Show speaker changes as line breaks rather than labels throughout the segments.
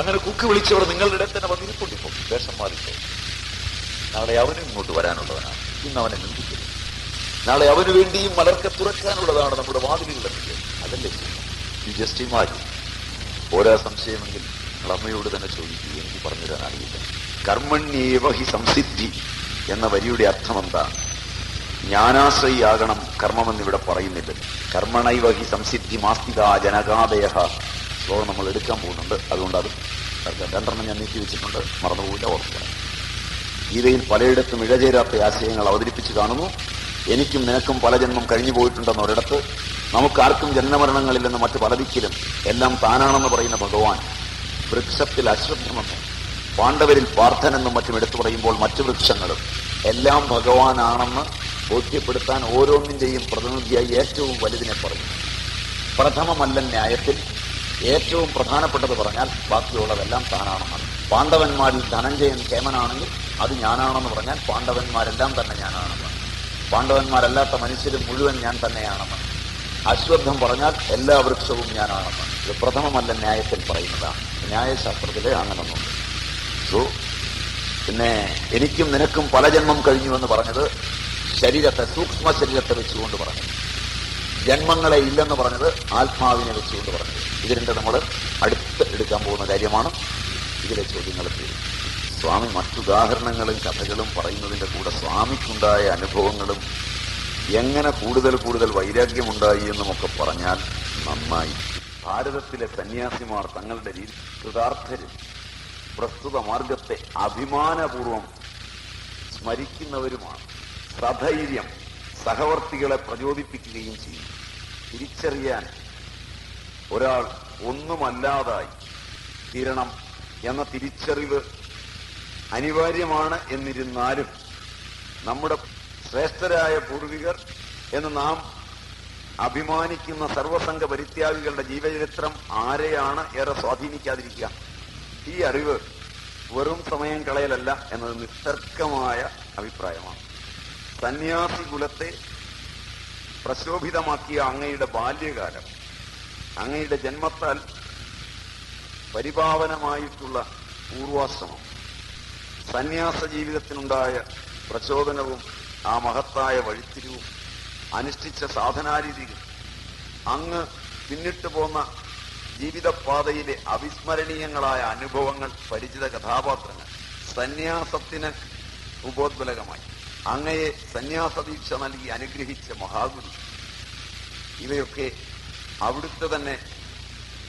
അങ്ങനെ കുക്കി വിളിച്ചവർ നിങ്ങളുടെ ഇടയിൽ തന്നെ വന്നിരിപ്പുണ്ടിപ്പോ വേഷം മാറിപ്പോ നാളെ അവനും ഇങ്ങോട്ട് വരാനുള്ളവനാണ്. ഇന്ന് അവനെ നിന്ദിക്കുന്നു. നാളെ അവന് വേണ്ടിയും മലർക്കെ തുറക്കാനുള്ളതാണ് നമ്മുടെ വാതിലുകളുടെ വിജയം അതല്ലേ ഈ ജസ്റ്റ് ഇമാജിൻ ഓരോ സംശയമെങ്കിൽ അമ്മയോട് തന്നെ ചോദിക്കുക. എനിക്ക് പറഞ്ഞു തരാൻ അറിയില്ല. കർമ്മണ്യേവ ഹി സംസിദ്ധി എന്ന വരിയുടെ അർത്ഥം എന്താ? ജ്ഞാനാശ്രയിയാകണം കർമ്മമെന്ന് ഇവിടെ പറയുന്നില്ല. കർമ്മണൈവ ഹി സംസിദ്ധി മാസ്തിക ജനകാദയ ശ്ലോകം നമ്മൾ എടുക്കാൻ പോകുന്നുണ്ട്. അതുകൊണ്ട് അത് രണ്ടെണ്ണം ഞാൻ നീക്കി വെച്ചിട്ടുണ്ട്. മറന്നുപോയില്ല ഓർക്കുക. ഗീതയിൽ പലയിടത്തും ഇഴചേരാത്ത ആശയങ്ങൾ അവതരിപ്പിച്ച് കാണുന്നു. എനിക്കും നിനക്കും പല ജന്മം കഴിഞ്ഞു പോയിട്ടുണ്ടെന്ന് ഒരിടത്ത് നമുക്കാർക്കും ജന്മമരണങ്ങളില്ലെന്ന് മറ്റു പലതിക്കിലും എല്ലാം താനാണെന്ന് പറയുന്ന ഭഗവാൻ വൃക്ഷത്തിൽ അശ്രദ്ധമെന്നും പാണ്ഡവരിൽ പാർത്ഥനെന്നും മറ്റും എടുത്തു പറയുമ്പോൾ മറ്റു വൃക്ഷങ്ങളും എല്ലാം ഭഗവാനാണെന്ന് ബോധ്യപ്പെടുത്താൻ ഓരോന്നിന്റെയും പ്രതിനിധിയായി ഏറ്റവും വലുതിനെ പറഞ്ഞു പ്രഥമമല്ല ന്യായത്തിൽ ഏറ്റവും പ്രധാനപ്പെട്ടത് പറഞ്ഞാൽ ബാക്കിയുള്ളതെല്ലാം താനാണെന്നാണ്. പാണ്ഡവന്മാരിൽ ധനഞ്ജയൻ കേമനാണെങ്കിൽ അത് ഞാനാണെന്ന് പറഞ്ഞാൽ പാണ്ഡവന്മാരെല്ലാം തന്നെ ഞാനാണെന്ന് പാണ്ഡവന്മാരല്ലാത്ത മനുഷ്യരും മുഴുവൻ ഞാൻ തന്നെയാണെന്ന് അശ്വത്ഥം പറഞ്ഞാൽ എല്ലാ വൃക്ഷവും ഞാനാണെന്ന് ഇത് പ്രഥമമല്ല ന്യായത്തിൽ പറയുന്നതാണ്. ന്യായശാസ്ത്രത്തിലെ അങ്ങനൊന്നുണ്ട് സോ പിന്നെ എനിക്കും നിനക്കും പല ജന്മം കഴിഞ്ഞു എന്ന് പറഞ്ഞത് ശരീരത്തെ സൂക്ഷ്മ ശരീരത്തെ വെച്ചുകൊണ്ട് പറഞ്ഞു ജന്മങ്ങളെ ഇല്ലെന്ന് പറഞ്ഞത് ആത്മാവിനെ വെച്ചുകൊണ്ട് പറഞ്ഞത്. ഇത് നമ്മൾ അടുത്ത് എടുക്കാൻ പോകുന്ന കാര്യമാണ് ഇതിലെ ചോദ്യങ്ങൾ. സ്വാമി മറ്റുദാഹരണങ്ങളും കഥകളും പറയുന്നതിന്റെ കൂടെ സ്വാമിക്കുണ്ടായ അനുഭവങ്ങളും എങ്ങനെ കൂടുതൽ കൂടുതൽ വൈരാഗ്യമുണ്ടായി എന്നുമൊക്കെ പറഞ്ഞാൽ നന്നായി. ഭാരതത്തിലെ സന്യാസിമാർ തങ്ങളുടെ കൃതാർത്ഥരും പ്രസ്തുത മാർഗത്തെ അഭിമാനപൂർവം സ്മരിക്കുന്നവരുമാണ്. സധൈര്യം സഹവർത്തികളെ പ്രചോദിപ്പിക്കുകയും ചെയ്യും. തിരിച്ചറിയാൻ ഒരാൾ ഒന്നുമല്ലാതായി. തീരണം എന്ന തിരിച്ചറിവ് അനിവാര്യമാണ് എന്നിരുന്നാലും നമ്മുടെ ശ്രേഷ്ഠരായ പൂർവികർ എന്ന് നാം അഭിമാനിക്കുന്ന സർവസംഘ പരിത്യാഗികളുടെ ജീവചരിത്രം ആരെയാണ് ഏറെ സ്വാധീനിക്കാതിരിക്കുക? ഈ അറിവ് വെറും സമയം കളയലല്ല എന്നത് നിസ്തർക്കമായ അഭിപ്രായമാണ്. സന്യാസി കുലത്തെ പ്രശോഭിതമാക്കിയ അങ്ങയുടെ ബാല്യകാലം അങ്ങയുടെ ജന്മത്താൽ പരിപാവനമായിട്ടുള്ള പൂർവാശ്രമം. സന്യാസ ജീവിതത്തിനുണ്ടായ പ്രചോദനവും ആ മഹത്തായ വഴിത്തിരിവും അനുഷ്ഠിച്ച സാധനാരീതികൾ അങ്ങ് പിന്നിട്ടു പോന്ന ജീവിതപാതയിലെ അവിസ്മരണീയങ്ങളായ അനുഭവങ്ങൾ പരിചിത കഥാപാത്രങ്ങൾ സന്യാസത്തിന് ഉപോദ്ബലകമായി. അങ്ങയെ സന്യാസ ദീക്ഷ നൽകി അനുഗ്രഹിച്ച മഹാഗുരു. ഇവയൊക്കെ അവിടുത്തെ തന്നെ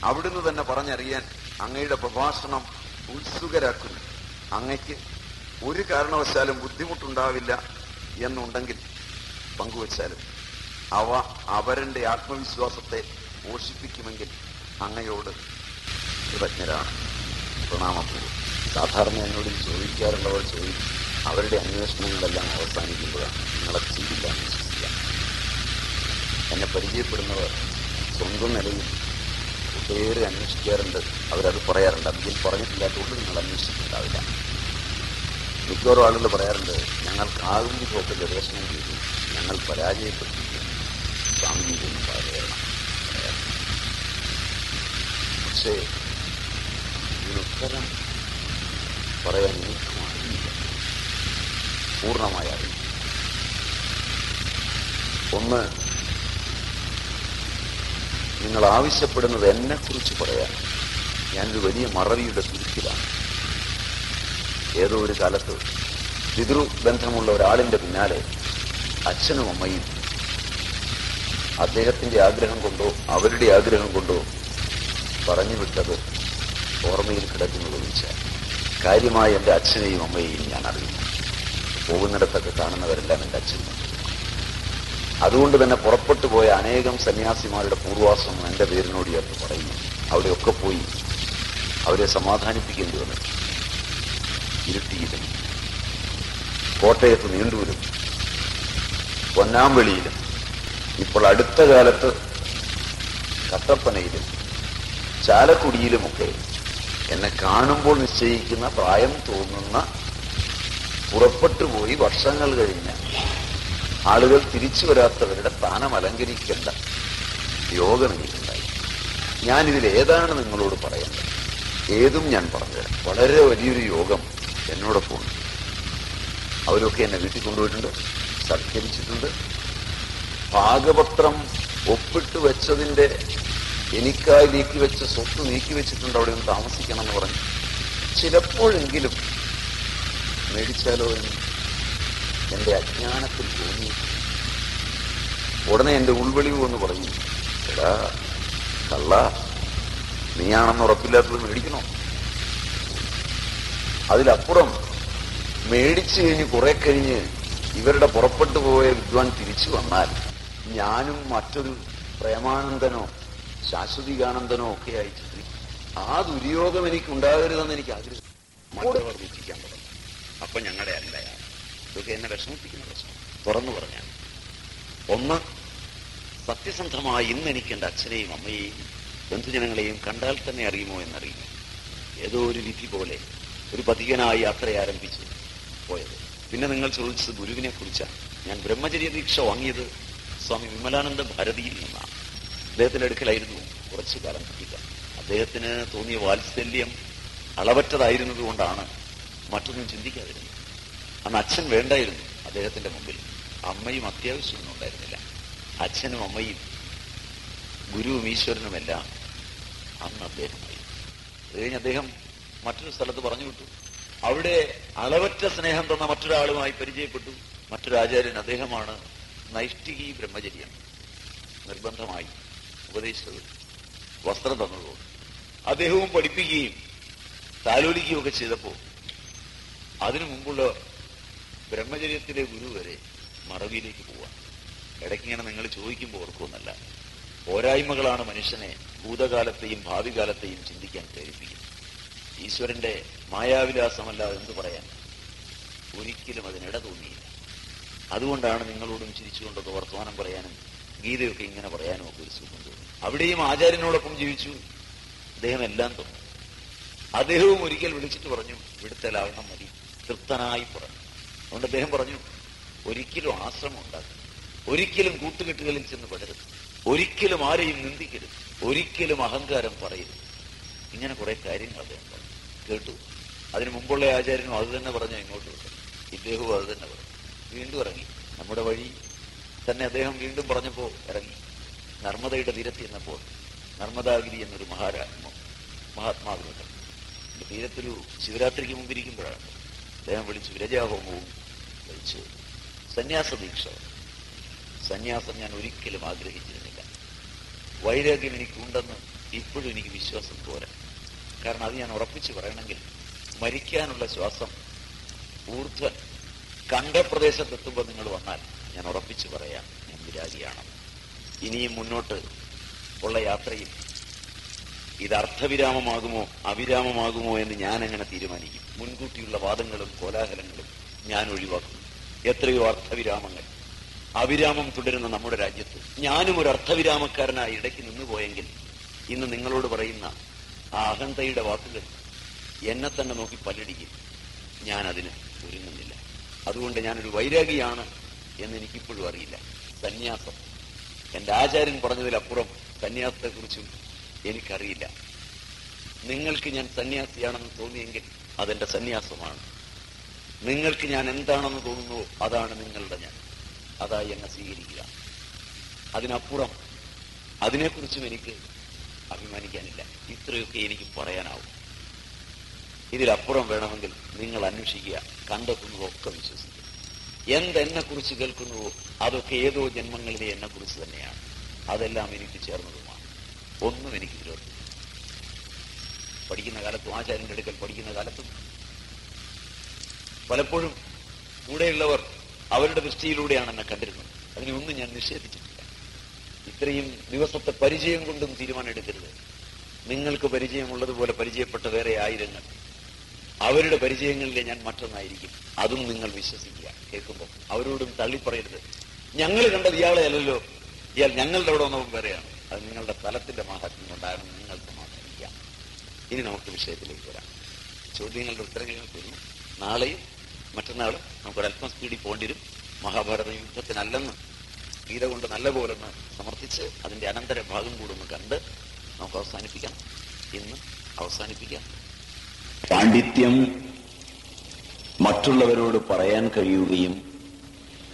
അവിടുന്ന് തന്നെ പറഞ്ഞറിയാൻ അങ്ങയുടെ പ്രഭാഷണം ഉത്സുകരാക്കുന്നു. അങ്ങയ്ക്ക് ഒരു കാരണവശാലും ബുദ്ധിമുട്ടുണ്ടാവില്ല എന്നുണ്ടെങ്കിൽ പങ്കുവച്ചാലും അവ അവരന്റെ ആത്മവിശ്വാസത്തെ പോഷിപ്പിക്കുമെങ്കിൽ അങ്ങയോട് കൃതജ്ഞരാണ്. പ്രണാമപൂർവം സാധാരണ എന്നോട് ചോദിക്കാറുള്ളവർ ചോദിക്കും അവരുടെ അന്വേഷണങ്ങളെല്ലാം അവസാനിക്കുമ്പോഴാണ്. നിങ്ങളെ ചെയ്യില്ല എന്ന് എന്നെ പരിചയപ്പെടുന്നവർ സ്വന്തം നിലയിൽ ഒട്ടേറെ അന്വേഷിക്കാറുണ്ട്. അവരത് പറയാറുണ്ട്. അതിൽ പറഞ്ഞിട്ടില്ലാത്തതുകൊണ്ട് നിങ്ങൾ അന്വേഷിച്ചിട്ടുണ്ടാവില്ല. മിക്കവാറും ആളുകൾ പറയാറുണ്ട് ഞങ്ങൾ കാവിന്തിക്കൊക്കെ ഗവേഷണം ചെയ്തു. ഞങ്ങൾ പരാജയപ്പെട്ടിരിക്കുന്നു. സ്വാമിജിയൊന്നും പറയണം പക്ഷേ ഇതിനുത്തരം പറയാൻ എനിക്കും പൂർണമായ അറിയില്ല ഒന്ന് നിങ്ങൾ ആവശ്യപ്പെടുന്നത് എന്നെക്കുറിച്ച് പറയാൻ. ഞാനൊരു വലിയ മറവിയുടെ തുരുക്കിലാണ് ഏതോ ഒരു കാലത്ത് പിതൃ ബന്ധമുള്ള ഒരാളിന്റെ പിന്നാലെ അച്ഛനും അമ്മയും അദ്ദേഹത്തിന്റെ ആഗ്രഹം കൊണ്ടോ അവരുടെ ആഗ്രഹം കൊണ്ടോ പറഞ്ഞു വിട്ടത് ഓർമ്മയിൽ കിടക്കുന്നത് വെച്ചാൽ കാര്യമായി എന്റെ അച്ഛനെയും അമ്മയെയും ഞാൻ അറിയുന്നു. പോകുന്നിടത്തൊക്കെ കാണുന്നവരെല്ലാം എന്റെ അച്ഛനും അതുകൊണ്ട് തന്നെ പുറപ്പെട്ടു പോയ അനേകം സന്യാസിമാരുടെ പൂർവാസം എന്റെ പേരിനോട് ചേർത്ത് പറയുന്നു. അവിടെയൊക്കെ പോയി അവരെ സമാധാനിപ്പിക്കേണ്ടി വന്നു. ഇരുട്ടിയിലും കോട്ടയത്ത് നീണ്ടൂരും പൊന്നാമ്പളിയിലും ഇപ്പോൾ അടുത്ത കാലത്ത് കട്ടപ്പനയിലും ചാലക്കുടിയിലുമൊക്കെ എന്നെ കാണുമ്പോൾ നിശ്ചയിക്കുന്ന പ്രായം തോന്നുന്ന പുറപ്പെട്ടു പോയി വർഷങ്ങൾ കഴിഞ്ഞ് ആളുകൾ തിരിച്ചു വരാത്തവരുടെ സ്ഥാനം അലങ്കരിക്കേണ്ട യോഗം എനിക്കുണ്ടായി. ഞാനിതിൽ ഏതാണ് നിങ്ങളോട് പറയേണ്ടത്? ഏതും ഞാൻ പറഞ്ഞുതരാം. വളരെ വലിയൊരു യോഗം എന്നോടൊപ്പം ഉണ്ട്. അവരൊക്കെ എന്നെ വീട്ടിൽ കൊണ്ടുപോയിട്ടുണ്ട് സത്കരിച്ചിട്ടുണ്ട് ഭാഗപത്രം ഒപ്പിട്ട് വെച്ചതിന്റെ എനിക്കായി നീക്കി വെച്ച സ്വത്ത് നീക്കി വെച്ചിട്ടുണ്ട് അവിടെ ഒന്ന് താമസിക്കണം എന്ന് പറഞ്ഞു. ചിലപ്പോഴെങ്കിലും മേടിച്ചാലോ എന്ന് എന്റെ അജ്ഞാനത്തിൽ തോന്നി. ഉടനെ എന്റെ ഉൾവെളിവ് എന്ന് പറഞ്ഞു. എടാ കള്ള നീയാണെന്ന് ഉറപ്പില്ലാത്തത് മേടിക്കണോ? അതിലപ്പുറം മേടിച്ചു കഴിഞ്ഞ് കുറെ കഴിഞ്ഞ് ഇവരുടെ പുറപ്പെട്ടു പോയ വിദ്വാൻ തിരിച്ചു വന്നാൽ ഞാനും മറ്റൊരു പ്രേമാനന്ദനോ ശാശ്വതികാനന്ദനോ ഒക്കെ അയച്ചിട്ട് ആ ദുര്യോഗം എനിക്ക് ഉണ്ടാകരുതെന്ന് എനിക്ക് ആഗ്രഹം. മറ്റുള്ളവർ ദുഃഖിക്കാൻ തുടങ്ങി. അപ്പൊ ഞങ്ങളുടെ അല്ല ഇതൊക്കെ എന്നെ വിഷമിപ്പിക്കുന്ന പ്രശ്നം. തുറന്നു പറഞ്ഞാൽ. ഒന്ന് സത്യസന്ധമായി ഇന്ന് എനിക്ക് അച്ഛനെയും അമ്മയെയും ബന്ധുജനങ്ങളെയും കണ്ടാൽ തന്നെ അറിയുമോ എന്നറിയില്ല. ഏതോ ഒരു വിധി പോലെ ഒരു പതികനായി യാത്ര ആരംഭിച്ചു പോയത്. പിന്നെ നിങ്ങൾ ചോദിച്ചത് ഗുരുവിനെ കുറിച്ചാണ് ഞാൻ ബ്രഹ്മചര്യ ദീക്ഷ വാങ്ങിയത് സ്വാമി വിമലാനന്ദ ഭാരതിയിൽ നിന്നാണ്. അദ്ദേഹത്തിന്റെ അടുക്കലായിരുന്നു കുറച്ചു കാലം കിട്ടുക അദ്ദേഹത്തിന് തോന്നിയ വാത്സല്യം അളവറ്റതായിരുന്നതുകൊണ്ടാണ് മറ്റൊന്നും ചിന്തിക്കാതിരുന്നത്. അന്ന് അച്ഛൻ വേണ്ടായിരുന്നു അദ്ദേഹത്തിന്റെ മുമ്പിൽ. അമ്മയും അത്യാവശ്യമൊന്നും ഉണ്ടായിരുന്നില്ല. അച്ഛനും അമ്മയും ഗുരുവും ഈശ്വരനുമെല്ലാം അന്ന് അദ്ദേഹമായി അത് കഴിഞ്ഞ് അദ്ദേഹം മറ്റൊരു സ്ഥലത്ത് പറഞ്ഞു വിട്ടു. അവിടെ അളവറ്റ സ്നേഹം തന്ന മറ്റൊരാളുമായി പരിചയപ്പെട്ടു. മറ്റൊരു ആചാര്യൻ അദ്ദേഹമാണ് നൈഷ്ഠികി ബ്രഹ്മചര്യം. നിർബന്ധമായി ഉപദേശിച്ചത് വസ്ത്രം തന്നതോ അദ്ദേഹവും പഠിപ്പിക്കുകയും താലോലിക്കുകയും ഒക്കെ ചെയ്തപ്പോ അതിനു മുമ്പുള്ള ബ്രഹ്മചര്യത്തിലെ ഗുരു വരെ മറവിയിലേക്ക് പോവാം. ഇടയ്ക്കിങ്ങനെ നിങ്ങൾ ചോദിക്കുമ്പോൾ ഓർക്കുമെന്നല്ല. പോരായ്മകളാണ് മനുഷ്യനെ ഭൂതകാലത്തെയും ഭാവി കാലത്തെയും ചിന്തിക്കാൻ പ്രേരിപ്പിക്കുന്നത്. ഈശ്വരന്റെ മായാവിലാസമല്ല എന്ന് പറയാൻ? ഒരിക്കലും അതിനിട തോന്നിയില്ല. അതുകൊണ്ടാണ് നിങ്ങളോടും ചിരിച്ചുകൊണ്ടൊക്കെ വർത്തമാനം പറയാനും ഗീതയൊക്കെ ഇങ്ങനെ പറയാനും ഒക്കെ ഒരു സുഖം തോന്നി. അവിടെയും ആചാര്യനോടൊപ്പം ജീവിച്ചു. അദ്ദേഹം എല്ലാം തോന്നി. അദ്ദേഹവും ഒരിക്കൽ വിളിച്ചിട്ട് പറഞ്ഞു വിടുത്തലാവണം മതി. തൃപ്തനായി പറഞ്ഞു അതുകൊണ്ട് അദ്ദേഹം പറഞ്ഞു ഒരിക്കലും ആശ്രമം ഉണ്ടാക്കും ഒരിക്കലും കൂട്ടുകെട്ടുകളിൽ ചെന്ന് പെടരുത്. ഒരിക്കലും ആരെയും നിന്ദിക്കരുത്. ഒരിക്കലും അഹങ്കാരം പറയരുത്. ഇങ്ങനെ കുറെ കാര്യങ്ങൾ അദ്ദേഹം പറഞ്ഞു. കേട്ടു. അതിനു മുമ്പുള്ള ആചാര്യനും അത് തന്നെ പറഞ്ഞു ഇങ്ങോട്ട് വിട്ടു ഇദ്ദേഹവും അത് തന്നെ പറഞ്ഞു. വീണ്ടും ഇറങ്ങി. നമ്മുടെ വഴി തന്നെ അദ്ദേഹം വീണ്ടും പറഞ്ഞപ്പോ ഇറങ്ങി. നർമ്മദയുടെ തീരത്ത് ചെന്നപ്പോൾ നർമ്മദാഗിരി എന്നൊരു മഹാരാ മഹാത്മാവിനുണ്ട് തീരത്തൊരു ശിവരാത്രിക്ക് മുമ്പിരിക്കുമ്പോഴാണ് അദ്ദേഹം വിളിച്ച് വിരജാഹോമവും വിളിച്ച് സന്യാസ ദീക്ഷ സന്യാസം ഞാൻ ഒരിക്കലും ആഗ്രഹിച്ചിരുന്നില്ല. വൈരാഗ്യം എനിക്കുണ്ടെന്ന് ഇപ്പോഴും എനിക്ക് വിശ്വാസം പോരാ കാരണം അത് ഞാൻ ഉറപ്പിച്ചു പറയണമെങ്കിൽ മരിക്കാനുള്ള ശ്വാസം ഊർധ്വൻ കണ്ട പ്രദേശത്തെത്തുമ്പോൾ നിങ്ങൾ വന്നാൽ ഞാൻ ഉറപ്പിച്ചു പറയാം ഞാൻ വിരാഗിയാണ്. ഇനിയും മുന്നോട്ട് ഉള്ള യാത്രയിൽ ഇത് അർത്ഥവിരാമമാകുമോ അവിരാമമാകുമോ എന്ന് ഞാൻ എങ്ങനെ തീരുമാനിക്കും? മുൻകൂട്ടിയുള്ള വാദങ്ങളും കോലാഹലങ്ങളും ഞാൻ ഒഴിവാക്കും. എത്രയോ അർത്ഥവിരാമങ്ങൾ. അവിരാമം തുടരുന്ന നമ്മുടെ രാജ്യത്ത്. ഞാനും ഒരു അർത്ഥവിരാമക്കാരനായി ഇടയ്ക്ക് നിന്നുപോയെങ്കിൽ ഇന്ന് നിങ്ങളോട് പറയുന്ന ആ അഹന്തയുടെ വാക്കുകൾ എന്നെ തന്നെ നോക്കി പല്ലടിക്കും. ഞാൻ അതിന് ഒരുങ്ങുന്നില്ല. അതുകൊണ്ട് ഞാനൊരു വൈരാഗിയാണ് എന്ന് എനിക്കിപ്പോഴും അറിയില്ല. സന്യാസം. എന്റെ ആചാര്യൻ പറഞ്ഞതിലപ്പുറം സന്യാസത്തെക്കുറിച്ചും എനിക്കറിയില്ല. നിങ്ങൾക്ക് ഞാൻ സന്യാസിയാണെന്ന് തോന്നിയെങ്കിൽ അതെന്റെ സന്യാസമാണ്. നിങ്ങൾക്ക് ഞാൻ എന്താണെന്ന് തോന്നുന്നു അതാണ് നിങ്ങളുടെ ഞാൻ. അതായി എന്നെ സ്വീകരിക്കുക. അതിനപ്പുറം അതിനെക്കുറിച്ചും എനിക്ക് അഭിമാനിക്കാനില്ല. ഇത്രയൊക്കെ എനിക്ക് പറയാനാവും. ഇതിലപ്പുറം വേണമെങ്കിൽ നിങ്ങൾ അന്വേഷിക്കുക കണ്ടെത്തുന്നതൊക്കെ വിശ്വസിക്കുക. എന്തെന്നെ കുറിച്ച് കേൾക്കുന്നുവോ അതൊക്കെ ഏതോ ജന്മങ്ങളിലെ എന്നെ കുറിച്ച് തന്നെയാണ്. അതെല്ലാം എനിക്ക് ചേർന്നതുമാണ്. ഒന്നും എനിക്ക് വിരോധം പഠിക്കുന്ന കാലത്തും ആചാര്യന്റെ അടുക്കൽ പഠിക്കുന്ന കാലത്തും പലപ്പോഴും കൂടെയുള്ളവർ അവരുടെ ദൃഷ്ടിയിലൂടെയാണ് എന്നെ കണ്ടിരുന്നത്. അതിനൊന്നും ഞാൻ നിഷേധിച്ചിട്ടില്ല. ഇത്രയും ദിവസത്തെ പരിചയം കൊണ്ടും തീരുമാനം എടുക്കരുത് നിങ്ങൾക്ക് പരിചയമുള്ളതുപോലെ പരിചയപ്പെട്ട വേറെ ആയിരങ്ങൾ. അവരുടെ പരിചയങ്ങളിലെ ഞാൻ മറ്റൊന്നായിരിക്കും. അതും നിങ്ങൾ വിശ്വസിക്കുക. കേൾക്കുമ്പോൾ അവരോടും തള്ളിപ്പറയരുത്. ഞങ്ങൾ കണ്ടത് ഇയാളെ അല്ലല്ലോ. ഇയാൾ ഞങ്ങളുടെ അവിടെ വന്നവൻ വേറെയാണ്. അത് നിങ്ങളുടെ തലത്തിന്റെ മാഹാത്മ്യം കൊണ്ടാണ് നിങ്ങൾക്ക് മാത്രം ഇനി നമുക്ക് വിഷയത്തിലേക്ക് വരാം. ചോദ്യങ്ങളുടെ ഉത്തരങ്ങൾ തരും നാളെയും മറ്റന്നാളും നമുക്കൊരല്പം സ്പീഡിൽ പോകേണ്ടി വരും. മഹാഭാരത യുദ്ധത്തിനല്ലെന്ന് ഗീത കൊണ്ട് നല്ല പോലെന്ന് സമർത്ഥിച്ച് അതിന്റെ അനന്തര ഭാഗം കൂടെ ഒന്ന് കണ്ട് നമുക്ക് അവസാനിപ്പിക്കാം. ഇന്ന് അവസാനിപ്പിക്കാം. പാണ്ഡിത്യം മറ്റുള്ളവരോട് പറയാൻ കഴിയുകയും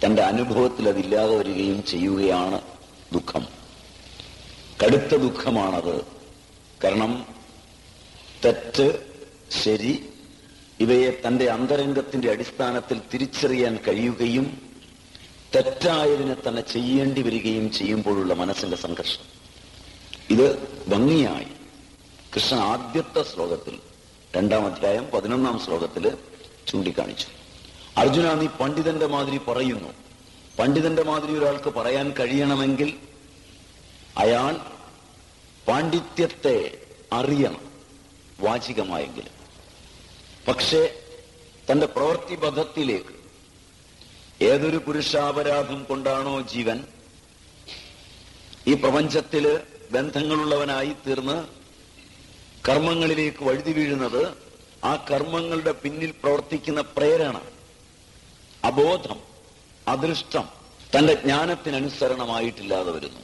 തന്റെ അനുഭവത്തിൽ അതില്ലാതെ വരികയും ചെയ്യുകയാണ് ദുഃഖം. കടുത്ത ദുഃഖമാണത്. കാരണം തെറ്റ് ശരി ഇവയെ തന്റെ അന്തരംഗത്തിന്റെ അടിസ്ഥാനത്തിൽ തിരിച്ചറിയാൻ കഴിയുകയും തെറ്റായതിനെ തന്നെ ചെയ്യേണ്ടി വരികയും ചെയ്യുമ്പോഴുള്ള മനസ്സിന്റെ സംഘർഷം. ഇത് ഭംഗിയായി. കൃഷ്ണൻ ആദ്യത്തെ ശ്ലോകത്തിൽ രണ്ടാം അധ്യായം പതിനൊന്നാം ശ്ലോകത്തിൽ ചൂണ്ടിക്കാണിച്ചു. അർജുന നീ പണ്ഡിതന്റെ മാതിരി പറയുന്നു. പണ്ഡിതന്റെ മാതിരി ഒരാൾക്ക് പറയാൻ കഴിയണമെങ്കിൽ അയാൾ പാണ്ഡിത്യത്തെ അറിയണം. വാചികമായെങ്കിലും. പക്ഷേ തന്റെ പ്രവൃത്തിബദ്ധത്തിലേക്ക് ഏതൊരു പുരുഷാപരാധം കൊണ്ടാണോ ജീവൻ ഈ പ്രപഞ്ചത്തിൽ ബന്ധങ്ങളുള്ളവനായി തീർന്ന് കർമ്മങ്ങളിലേക്ക് വഴുതി വീഴുന്നത് ആ കർമ്മങ്ങളുടെ പിന്നിൽ പ്രവർത്തിക്കുന്ന പ്രേരണ അബോധം അദൃഷ്ടം തന്റെ ജ്ഞാനത്തിനനുസരണമായിട്ടില്ലാതെ വരുന്നു.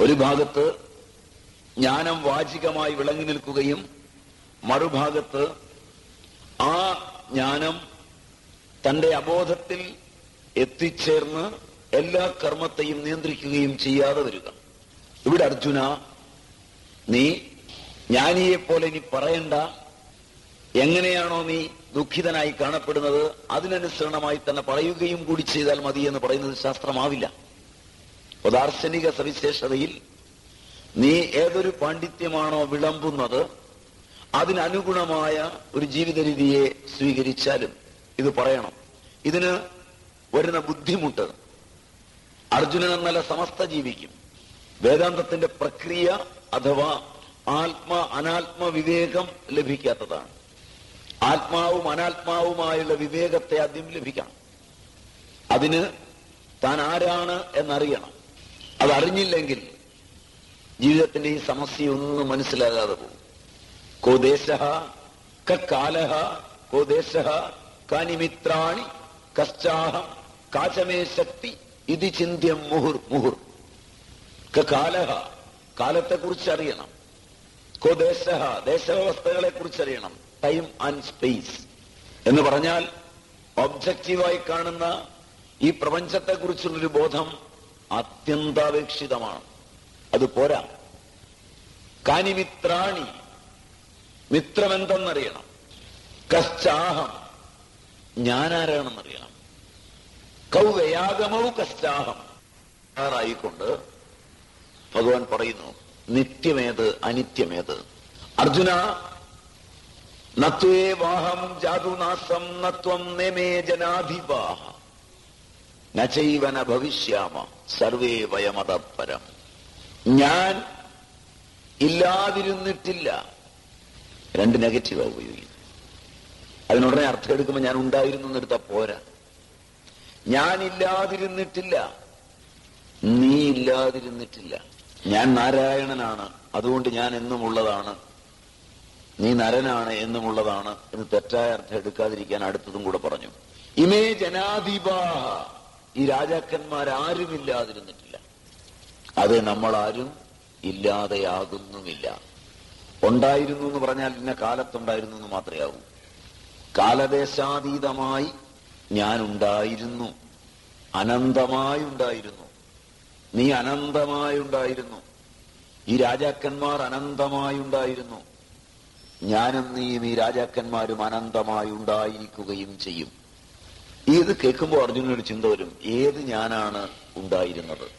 ഒരു ഭാഗത്ത് ജ്ഞാനം വാചികമായി വിളങ്ങി നിൽക്കുകയും മറുഭാഗത്ത് ആ ജ്ഞാനം തന്റെ അബോധത്തിൽ എത്തിച്ചേർന്ന് എല്ലാ കർമ്മത്തെയും നിയന്ത്രിക്കുകയും ചെയ്യാതെ വരിക. ഇവിടെ അർജുന നീ ജ്ഞാനിയെപ്പോലെ നീ പറയണ്ട. എങ്ങനെയാണോ നീ ദുഃഖിതനായി കാണപ്പെടുന്നത് അതിനനുസരണമായി തന്നെ പറയുകയും കൂടി ചെയ്താൽ മതി എന്ന് പറയുന്നത് ശാസ്ത്രമാവില്ല. ദാർശനിക സവിശേഷതയിൽ നീ ഏതൊരു പാണ്ഡിത്യമാണോ വിളമ്പുന്നത് അതിനനുഗുണമായ ഒരു ജീവിത രീതിയെ സ്വീകരിച്ചാലും ഇത് പറയണം. ഇതിന് വരുന്ന ബുദ്ധിമുട്ട് അർജുനൻ എന്നല്ല സമസ്ത ജീവിക്കും. വേദാന്തത്തിന്റെ പ്രക്രിയ അഥവാ ആത്മ അനാത്മ വിവേകം ലഭിക്കാത്തതാണ്. ആത്മാവും അനാത്മാവുമായുള്ള വിവേകത്തെ ആദ്യം ലഭിക്കണം. അതിന് താൻ ആരാണ് എന്നറിയണം. അതറിഞ്ഞില്ലെങ്കിൽ ജീവിതത്തിന്റെ ഈ സമസ്യ ഒന്നും മനസ്സിലാകാതെ പോകും. കോ കാലഹ കോ ദേശ കാനിമിത്രാണി കശ്ചാഹം കാചമേ ശക്തി ഇത് ചിന്യം മുഹുർ മുഹുർ കാലഹ കാലത്തെക്കുറിച്ച് അറിയണം. കോ ദേശ ദേശവ്യവസ്ഥകളെ കുറിച്ച് അറിയണം. ടൈം ആൻഡ് സ്പേസ് എന്ന് പറഞ്ഞാൽ ഒബ്ജക്റ്റീവായി കാണുന്ന ഈ പ്രപഞ്ചത്തെക്കുറിച്ചുള്ളൊരു ബോധം അത്യന്താപേക്ഷിതമാണ്. അത് പോരാ. കാനിമിത്രാണി മിത്രമെന്തെന്നറിയണം. കശ്ചാഹം. ഞാനാരാണെന്നറിയണം. കൗവയാഗമവും കശ്ചാഹം. ആറായിക്കൊണ്ട് ഭഗവാൻ പറയുന്നു നിത്യമേത് അനിത്യമേത്? അർജുന നത്വേ വാഹം ജാതുനാസം നത്വം നേമേ ജനാധിപാഹ നചൈവന ഭവിഷ്യാമ സർവേ വയമതപരം ഞാൻ ഇല്ലാതിരുന്നിട്ടില്ല. രണ്ട് നെഗറ്റീവാണ് ഉപയോഗിക്കുന്നത് അതിനുടനെ അർത്ഥം എടുക്കുമ്പോൾ ഞാൻ ഉണ്ടായിരുന്നു എന്നെടുത്താ പോരാ. ഞാനില്ലാതിരുന്നിട്ടില്ല. നീ ഇല്ലാതിരുന്നിട്ടില്ല. ഞാൻ നാരായണനാണ്. അതുകൊണ്ട് ഞാൻ എന്നും ഉള്ളതാണ്. നീ നരനാണ് എന്നുമുള്ളതാണ് എന്ന് തെറ്റായ അർത്ഥം എടുക്കാതിരിക്കാൻ അടുത്തതും കൂടെ പറഞ്ഞു. ഇമേ ജനാധിപാഹ ഈ രാജാക്കന്മാരാരും ഇല്ലാതിരുന്നിട്ടില്ല. അത് നമ്മളാരും ഇല്ലാതെയാകുന്നുമില്ല. ഉണ്ടായിരുന്നു എന്ന് പറഞ്ഞാൽ ഇന്ന കാലത്തുണ്ടായിരുന്നു എന്ന് മാത്രമേ കാലദേശാതീതമായി ഞാൻ ഉണ്ടായിരുന്നു അനന്തമായി ഉണ്ടായിരുന്നു നീ അനന്തമായി ഉണ്ടായിരുന്നു ഈ രാജാക്കന്മാർ അനന്തമായി ഉണ്ടായിരുന്നു ഞാനും നീയും ഈ രാജാക്കന്മാരും അനന്തമായി ഉണ്ടായിരിക്കുകയും ചെയ്യും. ഇത് കേൾക്കുമ്പോൾ അർജുനൊരു ചിന്ത വരും. ഏത് ഞാനാണ് ഉണ്ടായിരുന്നത്?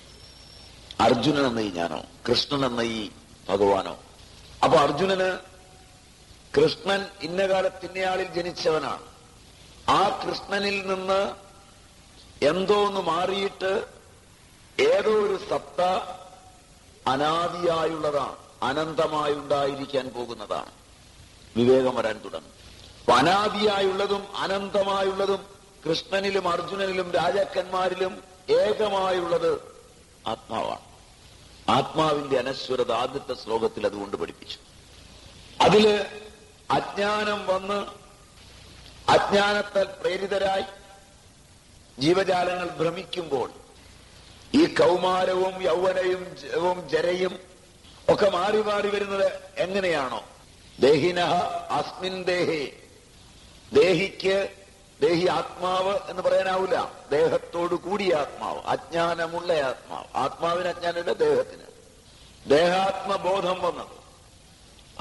അർജുനൻ എന്ന ഈ ഞാനോ? കൃഷ്ണൻ എന്ന ഈ ഭഗവാനോ? അപ്പൊ അർജുനന് കൃഷ്ണൻ ഇന്ന കാലത്ത് ഇന്നയാളിൽ ജനിച്ചവനാണ്. ആ കൃഷ്ണനിൽ നിന്ന് എന്തോ ഒന്ന് മാറിയിട്ട് ഏതോ ഒരു സത്ത അനാദിയായുള്ളതാണ് അനന്തമായി ഉണ്ടായിരിക്കാൻ പോകുന്നതാണ്. വിവേകം വരാൻ തുടങ്ങും. അപ്പൊ അനാദിയായുള്ളതും അനന്തമായുള്ളതും കൃഷ്ണനിലും അർജുനനിലും രാജാക്കന്മാരിലും ഏകമായുള്ളത് ആത്മാവാണ്. ആത്മാവിന്റെ അനശ്വരത ആദ്യത്തെ ശ്ലോകത്തിൽ അതുകൊണ്ട് പഠിപ്പിച്ചു. അതിൽ അജ്ഞാനം വന്ന് അജ്ഞാനത്താൽ പ്രേരിതരായി ജീവജാലങ്ങൾ ഭ്രമിക്കുമ്പോൾ ഈ കൗമാരവും യൗവനയും ജരയും ഒക്കെ മാറി മാറി വരുന്നത് എങ്ങനെയാണോ? ദേഹിനഹ അസ്മിൻ ദേഹേ. ദേഹിക്ക് ദേഹി ആത്മാവ് എന്ന് പറയാനാവില്ല ദേഹത്തോടു കൂടിയ ആത്മാവ് അജ്ഞാനമുള്ള ആത്മാവ്. ആത്മാവിന് അജ്ഞാനമില്ല ദേഹത്തിന്. ദേഹാത്മബോധം വന്നത്.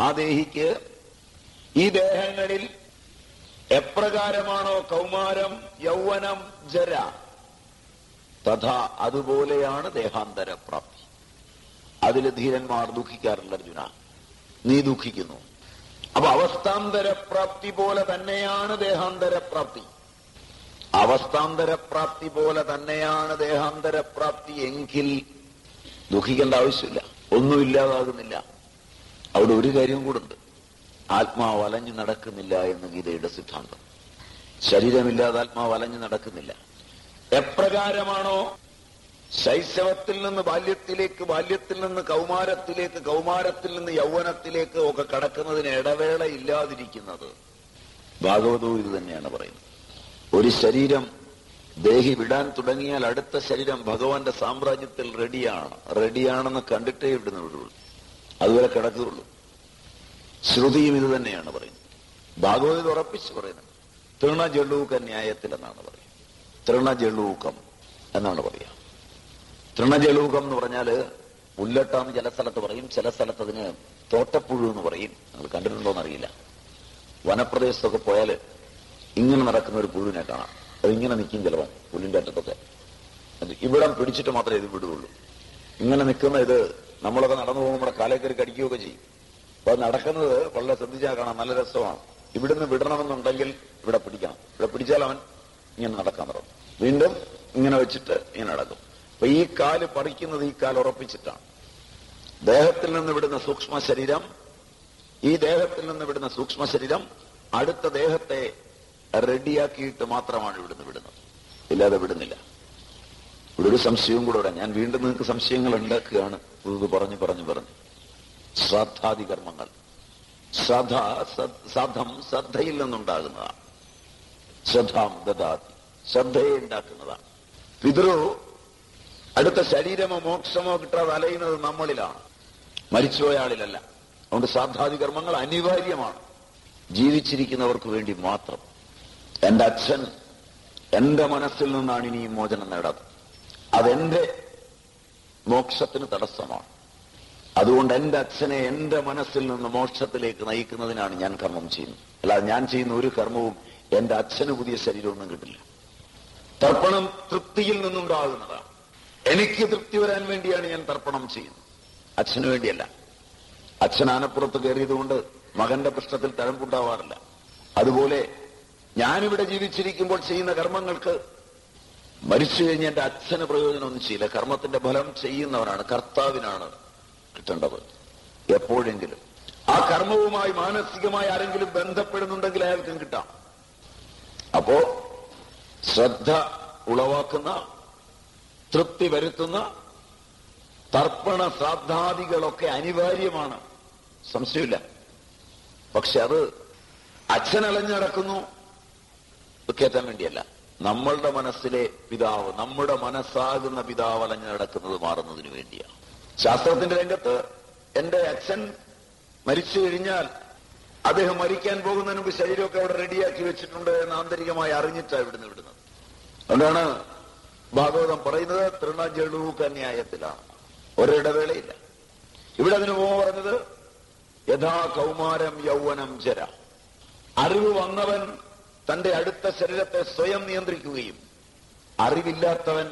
ആ ദേഹിക്ക് ഈ ദേഹങ്ങളിൽ എപ്രകാരമാണോ കൗമാരം യൗവനം ജര? തഥാ അതുപോലെയാണ് ദേഹാന്തര പ്രാപ്തി അതിൽ ധീരന്മാർ ദുഃഖിക്കാറില്ല അർജുന നീ ദുഃഖിക്കുന്നു. അപ്പൊ അവസ്ഥാന്തരപ്രാപ്തി പോലെ തന്നെയാണ് ദേഹാന്തരപ്രാപ്തി. അവസ്ഥാന്തരപ്രാപ്തി അവസ്ഥാന്തര പ്രാപ്തി പോലെ തന്നെയാണ് ദേഹാന്തരപ്രാപ്തി എങ്കിൽ ദുഃഖിക്കേണ്ട ആവശ്യമില്ല. ഒന്നും ഇല്ലാതാകുന്നില്ല. അവിടെ ഒരു കാര്യം കൂടുണ്ട്. ആത്മാവ് അലഞ്ഞു നടക്കുന്നില്ല എന്ന് ഗീതയുടെ സിദ്ധാന്തം. ശരീരമില്ലാതെ ആത്മാവ് അലഞ്ഞു നടക്കുന്നില്ല. എപ്രകാരമാണോ ശൈശവത്തിൽ നിന്ന് ബാല്യത്തിലേക്ക് ബാല്യത്തിൽ നിന്ന് കൗമാരത്തിലേക്ക് കൗമാരത്തിൽ നിന്ന് യൗവനത്തിലേക്ക് ഒക്കെ കടക്കുന്നതിന് ഇടവേള ഇല്ലാതിരിക്കുന്നത് ഭാഗവതവും ഇത് തന്നെയാണ് പറയുന്നത്. ഒരു ശരീരം ദേഹി വിടാൻ തുടങ്ങിയാൽ അടുത്ത ശരീരം ഭഗവാന്റെ സാമ്രാജ്യത്തിൽ റെഡിയാണ് റെഡിയാണെന്ന് കണ്ടിട്ടേ ഇവിടുന്ന് വിടുള്ളൂ അതുവരെ കിടക്കുകയുള്ളൂ. ശ്രുതിയും ഇത് തന്നെയാണ് പറയുന്നത്. ഭാഗവത് ഉറപ്പിച്ച് പറയുന്നത്. തൃണജളൂക ന്യായത്തിൽ എന്നാണ് പറയുന്നത്. തൃണജളൂകം എന്നാണ് പറയുക. തൃണജളൂകം എന്ന് പറഞ്ഞാൽ പുല്ലട്ടാന്ന് ചില സ്ഥലത്ത് പറയും ചില സ്ഥലത്ത് അതിന് തോട്ടപ്പുഴു എന്ന് പറയും. നിങ്ങൾ കണ്ടിട്ടുണ്ടോ എന്നറിയില്ല വനപ്രദേശത്തൊക്കെ പോയാൽ ഇങ്ങനെ നടക്കുന്ന ഒരു പുഴുവിനെ കാണാം. അത് ഇങ്ങനെ നിൽക്കും ചിലപ്പോൾ പുല്ലിന്റെ അറ്റത്തൊക്കെ. ഇവിടം പിടിച്ചിട്ട് മാത്രമേ ഇത് വിടുകയുള്ളൂ ഇങ്ങനെ നിൽക്കുന്ന ഇത് നമ്മളൊക്കെ നടന്നു പോകുമ്പോൾ നമ്മുടെ കാലേ കടിക്കുകയൊക്കെ ചെയ്യും. അപ്പൊ അത് നടക്കുന്നത് വളരെ ശ്രദ്ധിച്ചാൽ കാണാം. നല്ല രസമാണ്. ഇവിടുന്ന് വിടണമെന്നുണ്ടെങ്കിൽ ഇവിടെ പിടിക്കണം. ഇവിടെ പിടിച്ചാൽ അവൻ ഇങ്ങനെ നടക്കാൻ തുടങ്ങും. വീണ്ടും ഇങ്ങനെ വെച്ചിട്ട് ഇങ്ങനെ നടക്കും. അപ്പൊ ഈ കാൽ പറിക്കുന്നത് ഈ കാൽ ഉറപ്പിച്ചിട്ടാണ് ദേഹത്തിൽ നിന്ന് വിടുന്ന സൂക്ഷ്മ ശരീരം ഈ ദേഹത്തിൽ നിന്ന് വിടുന്ന സൂക്ഷ്മ ശരീരം അടുത്ത ദേഹത്തെ റെഡിയാക്കിയിട്ട് മാത്രമാണ് ഇവിടുന്ന് വിടുന്നത്. ഇല്ലാതെ വിടുന്നില്ല. ഇവിടെ ഒരു സംശയവും കൂടെ വരാം. ഞാൻ വീണ്ടും നിങ്ങൾക്ക് സംശയങ്ങൾ ഉണ്ടാക്കുകയാണ്. പറഞ്ഞു പറഞ്ഞു പറഞ്ഞു. ശ്രാദ്ധാദി കർമ്മങ്ങൾ ശ്രദ്ധ സധം ശ്രദ്ധയിൽ നിന്നുണ്ടാകുന്നതാണ്. ശ്രദ്ധാം ദദാതി. ശ്രദ്ധയെ ഉണ്ടാക്കുന്നതാണ്. പിതൃ അടുത്ത ശരീരമോ മോക്ഷമോ കിട്ടാതെ അലയുന്നത് നമ്മളിലാണ് മരിച്ചുപോയ ആളിലല്ല. അതുകൊണ്ട് സാധാതി കർമ്മങ്ങൾ അനിവാര്യമാണ്. ജീവിച്ചിരിക്കുന്നവർക്ക് വേണ്ടി മാത്രം. എന്റെ അച്ഛൻ എന്റെ മനസ്സിൽ നിന്നാണ് ഇനിയും മോചനം നേടാത്തത്. അതെന്റെ മോക്ഷത്തിന് തടസ്സമാണ്. അതുകൊണ്ട് എന്റെ അച്ഛനെ എന്റെ മനസ്സിൽ നിന്ന് മോക്ഷത്തിലേക്ക് നയിക്കുന്നതിനാണ് ഞാൻ കർമ്മം ചെയ്യുന്നത്. അല്ലാതെ ഞാൻ ചെയ്യുന്ന ഒരു കർമ്മവും എന്റെ അച്ഛന് പുതിയ ശരീരമൊന്നും കിട്ടില്ല. തർപ്പണം തൃപ്തിയിൽ നിന്നുണ്ടാകുന്നതാണ് എനിക്ക് തൃപ്തി വരാൻ വേണ്ടിയാണ് ഞാൻ തർപ്പണം ചെയ്യുന്നത്. അച്ഛന് വേണ്ടിയല്ല. അച്ഛൻ ആനപ്പുറത്ത് കയറിയതുകൊണ്ട് മകന്റെ പ്രശ്നത്തിൽ തഴമ്പുണ്ടാവാറില്ല. അതുപോലെ ഞാനിവിടെ ജീവിച്ചിരിക്കുമ്പോൾ ചെയ്യുന്ന കർമ്മങ്ങൾക്ക് മരിച്ചു കഴിഞ്ഞ എന്റെ അച്ഛന് പ്രയോജനമൊന്നും ചെയ്യില്ല. കർമ്മത്തിന്റെ ഫലം ചെയ്യുന്നവനാണ് കർത്താവിനാണ് കിട്ടേണ്ടത്. എപ്പോഴെങ്കിലും. ആ കർമ്മവുമായി മാനസികമായി ആരെങ്കിലും ബന്ധപ്പെടുന്നുണ്ടെങ്കിൽ അയാൾക്കും കിട്ടാം. അപ്പോ ശ്രദ്ധ ഉളവാക്കുന്ന തൃപ്തി വരുത്തുന്ന തർപ്പണ ശ്രാദ്ധാദികളൊക്കെ അനിവാര്യമാണ്. സംശയമില്ല. പക്ഷെ അത് അച്ഛനലഞ്ഞടക്കുന്നു. കേത്താൻ വേണ്ടിയല്ല. നമ്മളുടെ മനസ്സിലെ പിതാവ് നമ്മുടെ മനസ്സാകുന്ന പിതാവ് അലഞ്ഞു നടക്കുന്നത് മാറുന്നതിന് വേണ്ടിയാണ്. ശാസ്ത്രത്തിന്റെ രംഗത്ത് എന്റെ അച്ഛൻ മരിച്ചു കഴിഞ്ഞാൽ അദ്ദേഹം മരിക്കാൻ പോകുന്നതിന് മുമ്പ് ശരീരമൊക്കെ അവിടെ റെഡിയാക്കി വെച്ചിട്ടുണ്ട് എന്ന് ആന്തരികമായി അറിഞ്ഞിട്ടാണ് ഇവിടുന്ന് വിടുന്നത്. അതുകൊണ്ടാണ് ഭാഗവതം പറയുന്നത് തൃണജളൂക ന്യായത്തിലാണ് ഒരിടവേളയില്ല. ഇവിടെ അതിന് പോകാൻ പറഞ്ഞത് യഥാ കൗമാരം യൗവനം ചര അറിവ് വന്നവൻ തന്റെ അടുത്ത ശരീരത്തെ സ്വയം നിയന്ത്രിക്കുകയും അറിവില്ലാത്തവൻ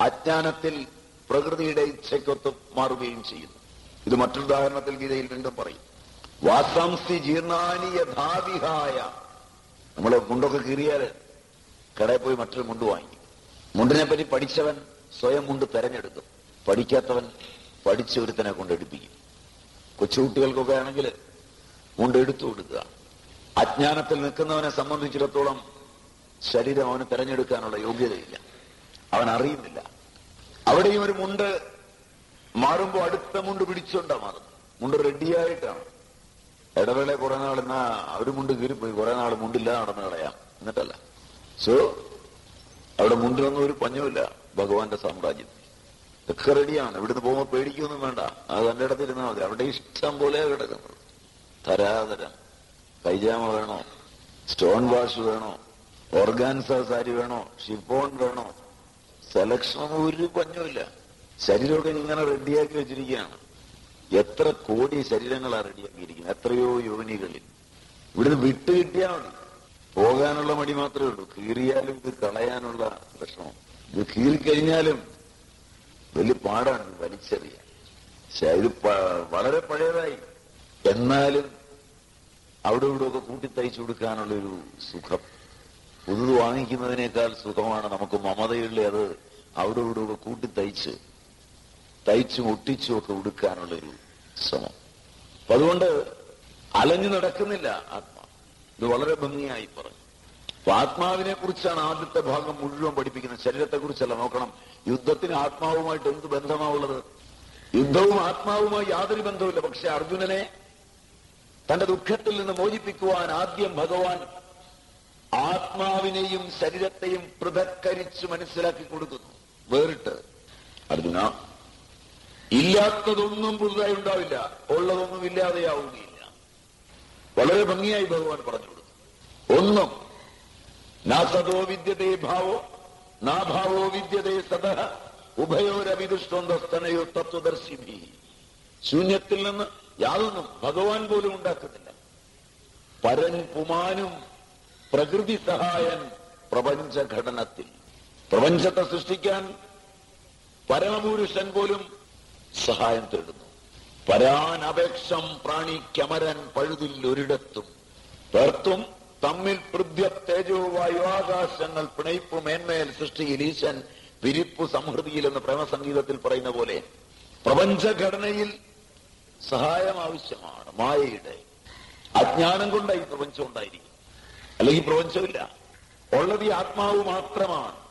അജ്ഞാനത്തിൽ പ്രകൃതിയുടെ ഇച്ഛയ്ക്കൊത്ത് മാറുകയും ചെയ്യുന്നു. ഇത് മറ്റൊരു ഉദാഹരണത്തിൽ ഗീതയിൽ വീണ്ടും പറയും. വാസാംസി ജീർണാനി യഥാവിഹായ. നമ്മൾ മുണ്ടൊക്കെ കീറിയാൽ കടയിൽ പോയി മറ്റൊരു മുണ്ട് വാങ്ങിക്കും മുണ്ടിനെ പറ്റി പഠിച്ചവൻ സ്വയം മുണ്ട് തെരഞ്ഞെടുക്കും. പഠിക്കാത്തവൻ പഠിച്ച ഒരുത്തനെ കൊണ്ടെടുപ്പിക്കും കൊച്ചുകുട്ടികൾക്കൊക്കെ ആണെങ്കിൽ മുണ്ട് എടുത്തു കൊടുക്കുക. അജ്ഞാനത്തിൽ നിൽക്കുന്നവനെ സംബന്ധിച്ചിടത്തോളം ശരീരം അവന് തെരഞ്ഞെടുക്കാനുള്ള യോഗ്യതയില്ല. അവൻ അറിയുന്നില്ല. അവിടെയും ഒരു മുണ്ട് മാറുമ്പോൾ അടുത്ത മുണ്ട് പിടിച്ചുകൊണ്ടാ മാറുന്നത്. മുണ്ട് റെഡിയായിട്ടാണ്. ഇടവേള കുറെ നാൾ എന്നാ ഒരു മുണ്ട് കീറിപ്പോയി. കുറെ നാൾ മുണ്ടില്ലാതെ നടന്നു കളയാം. എന്നിട്ടല്ല. സോ അവിടെ മുന്തിലൊന്നും ഒരു പഞ്ഞമില്ല ഭഗവാന്റെ സാമ്രാജ്യം. ഒക്കെ റെഡിയാണ് ഇവിടുന്ന് പോകുമ്പോൾ പേടിക്കൊന്നും വേണ്ട. അത് തന്റെ ഇടത്തിരുന്നാൽ മതി. അവിടെ ഇഷ്ടം പോലെ കിടക്കുന്നത് തരാതരം. കൈജാമ വേണോ? സ്റ്റോൺ വാഷ് വേണോ? ഓർഗാൻസ സാരി വേണോ? ഷിഫോൺ വേണോ? സെലക്ഷൻ ഒരു പഞ്ഞുമില്ല ശരീരമൊക്കെ ഇങ്ങനെ റെഡിയാക്കി വെച്ചിരിക്കുകയാണ്. എത്ര കോടി ശരീരങ്ങളാണ് റെഡിയാക്കിയിരിക്കുന്നത് എത്രയോ യോനികളിൽ. ഇവിടുന്ന് വിട്ടുകിട്ടിയാൽ മതി. പോകാനുള്ള മടി മാത്രമേ ഉള്ളൂ. കീറിയാലും ഇത് കളയാനുള്ള വിഷമം ഇത് കീറിക്കഴിഞ്ഞാലും വലിയ പാടാണ് വലിച്ചെറിയാൻ. പക്ഷെ ഇത് വളരെ പഴയതായി. എന്നാലും അവിടെ ഇവിടെ ഒക്കെ കൂട്ടി തയ്ച്ചു കൊടുക്കാനുള്ളൊരു സുഖം. പുതുത് വാങ്ങിക്കുന്നതിനേക്കാൾ സുഖമാണ് നമുക്ക് മമതയുള്ള അത് അവിടെ ഇവിടെ ഒക്കെ കൂട്ടി തയ്ച്ച് തയ്ച്ചും ഒട്ടിച്ചും ഒക്കെ ഉടുക്കാനുള്ളൊരു ശ്രമം. അപ്പൊ അതുകൊണ്ട് അലഞ്ഞു നടക്കുന്നില്ല. ഇത് വളരെ ഭംഗിയായി പറഞ്ഞു. അപ്പൊ ആത്മാവിനെ കുറിച്ചാണ് ആദ്യത്തെ ഭാഗം മുഴുവൻ പഠിപ്പിക്കുന്നത്. ശരീരത്തെക്കുറിച്ചല്ല നോക്കണം. യുദ്ധത്തിന് ആത്മാവുമായിട്ട് എന്ത് ബന്ധമാവുള്ളത് യുദ്ധവും ആത്മാവുമായി യാതൊരു ബന്ധവുമില്ല. പക്ഷെ അർജുനനെ തന്റെ ദുഃഖത്തിൽ നിന്ന് മോചിപ്പിക്കുവാൻ ആദ്യം ഭഗവാൻ ആത്മാവിനെയും ശരീരത്തെയും പൃഥക്കരിച്ച് മനസ്സിലാക്കി കൊടുക്കുന്നു. വേറിട്ട് അർജുന ഇല്ലാത്തതൊന്നും പുതുതായി ഉണ്ടാവില്ല. ഉള്ളതൊന്നും ഇല്ലാതെയാവുകയില്ല വളരെ ഭംഗിയായി ഭഗവാൻ പറഞ്ഞു ഒന്നും നാസതോ വിദ്യതേ ഭാവോ നാഭാവോ വിദ്യതേ സത ഉഭയോരവിദുഷ്ടന്തസ്തനയോ തത്വദർശിഭി ശൂന്യത്തിൽ നിന്ന് യാതൊന്നും ഭഗവാൻ പോലും ഉണ്ടാക്കുന്നില്ല. പരൻ പുമാനും പ്രകൃതി സഹായൻ പ്രപഞ്ചഘടനത്തിൽ. പ്രപഞ്ചത്തെ സൃഷ്ടിക്കാൻ പരമപുരുഷൻ പോലും സഹായം തേടുന്നു. പരാനപേക്ഷം പ്രാണിക്കമരൻ പഴുതിൽ ഒരിടത്തും പേർത്തും തമ്മിൽ പൃഥ്വ തേജോ വായുവാകാശങ്ങൾ പിണയിപ്പ് മേന്മേൽ സൃഷ്ടിയിൽ ഈശൻ വിരിപ്പ് സംഹൃതിയിൽ എന്ന് പ്രേമസംഗീതത്തിൽ പറയുന്ന പോലെ പ്രപഞ്ചഘടനയിൽ സഹായം ആവശ്യമാണ് മായയുടെ. അജ്ഞാനം കൊണ്ടായി പ്രപഞ്ചം ഉണ്ടായിരിക്കും. അല്ലെങ്കിൽ പ്രപഞ്ചമില്ല. ഉള്ളത് ആത്മാവ് മാത്രമാണ്.